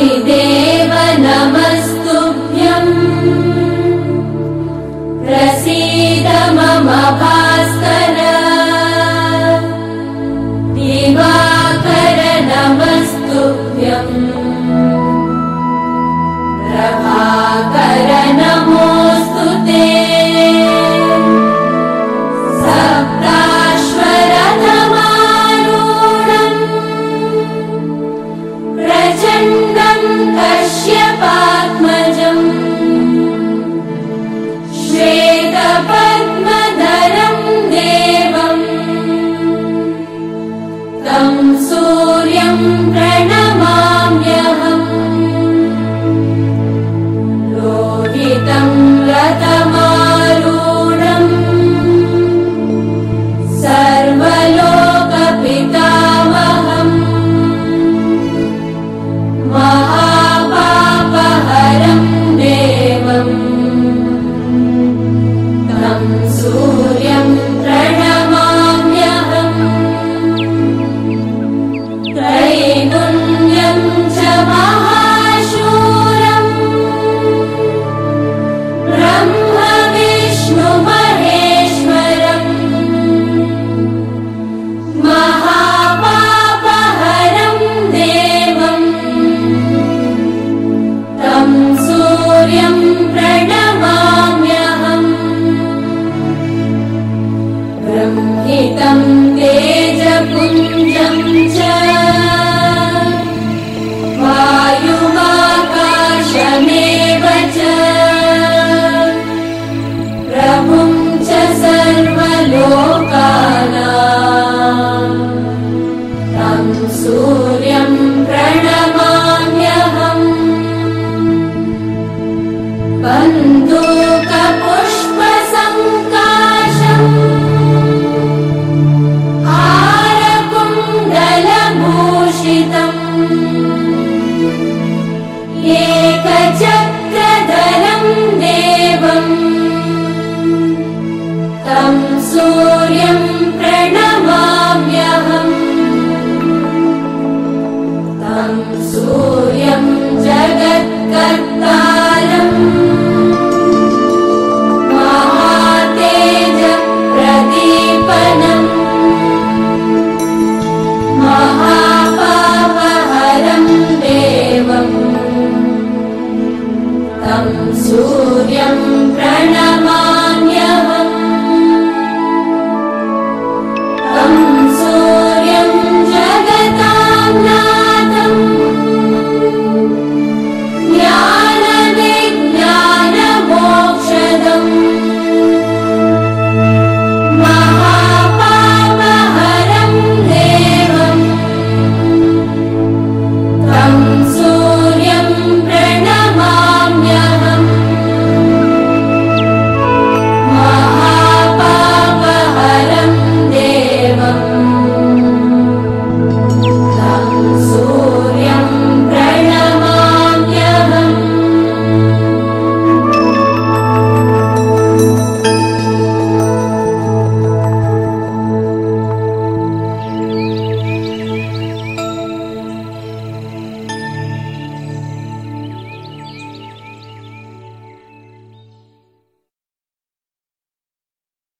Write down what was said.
ेव नमस्तु प्रसीद मम भास्कर दिवाकर नमस्तु प्रभाकर नमोऽस्तु ते ्यहम् बृम्हितं ते बन्धुक